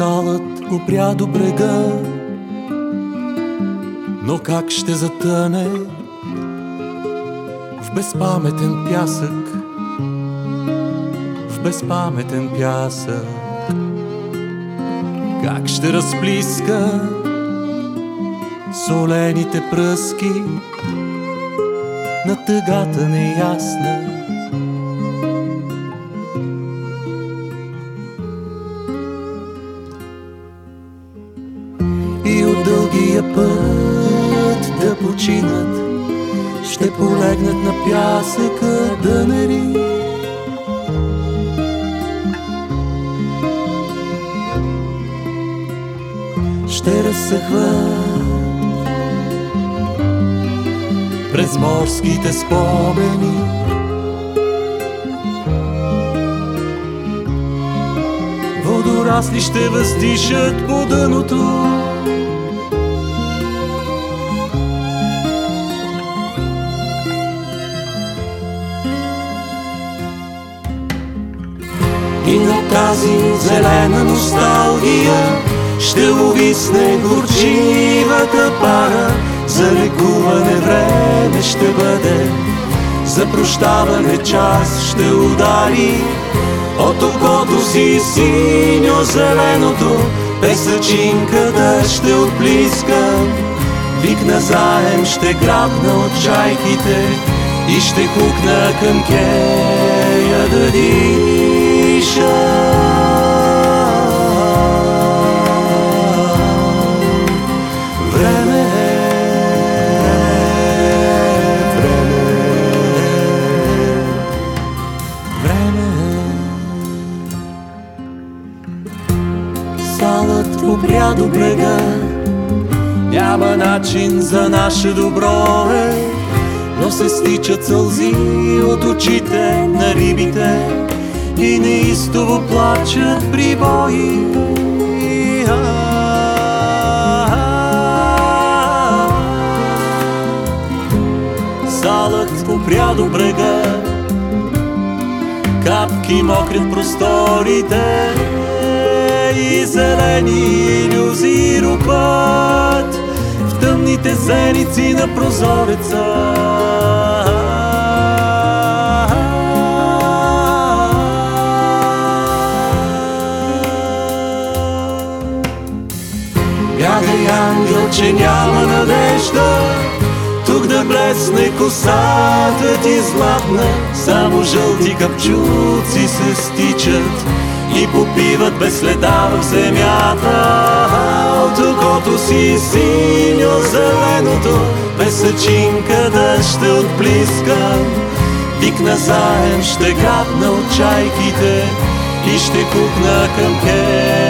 Салът опря до брега, но как ще затъне в безпаметен пясък, в безпаметен пясък. Как ще разплиска солените пръски на тъгата неясна. Дългия път да починат, ще полегнат на пясъка да нери. Ще разсъхват през морските спомени. Водорасли ще въздишат по дъното. И на тази зелена носталгия ще увисне горчивата пара. За лекуване време ще бъде За прощаване час ще удари. От окото си синьо-зеленото Песъчинката ще отблизка Вик на заем ще грабна от чайките И ще кукна към кея да салът опря до брега. Няма начин за наше добро е. Но се стичат сълзи от очите на рибите И неистово плачат прибои Салът опря до брега. Капки мокрят просторите. И зелени иллюзии рупат. В тъмните зеници на прозореца. Че няма надежда Тук да блесне косата ти златна Само жълти капчуци се стичат и попиват без следа в земята. От окото си синьо-зеленото, да ще отблизка. Вик на заем ще грабна от чайките и ще кукна към диша.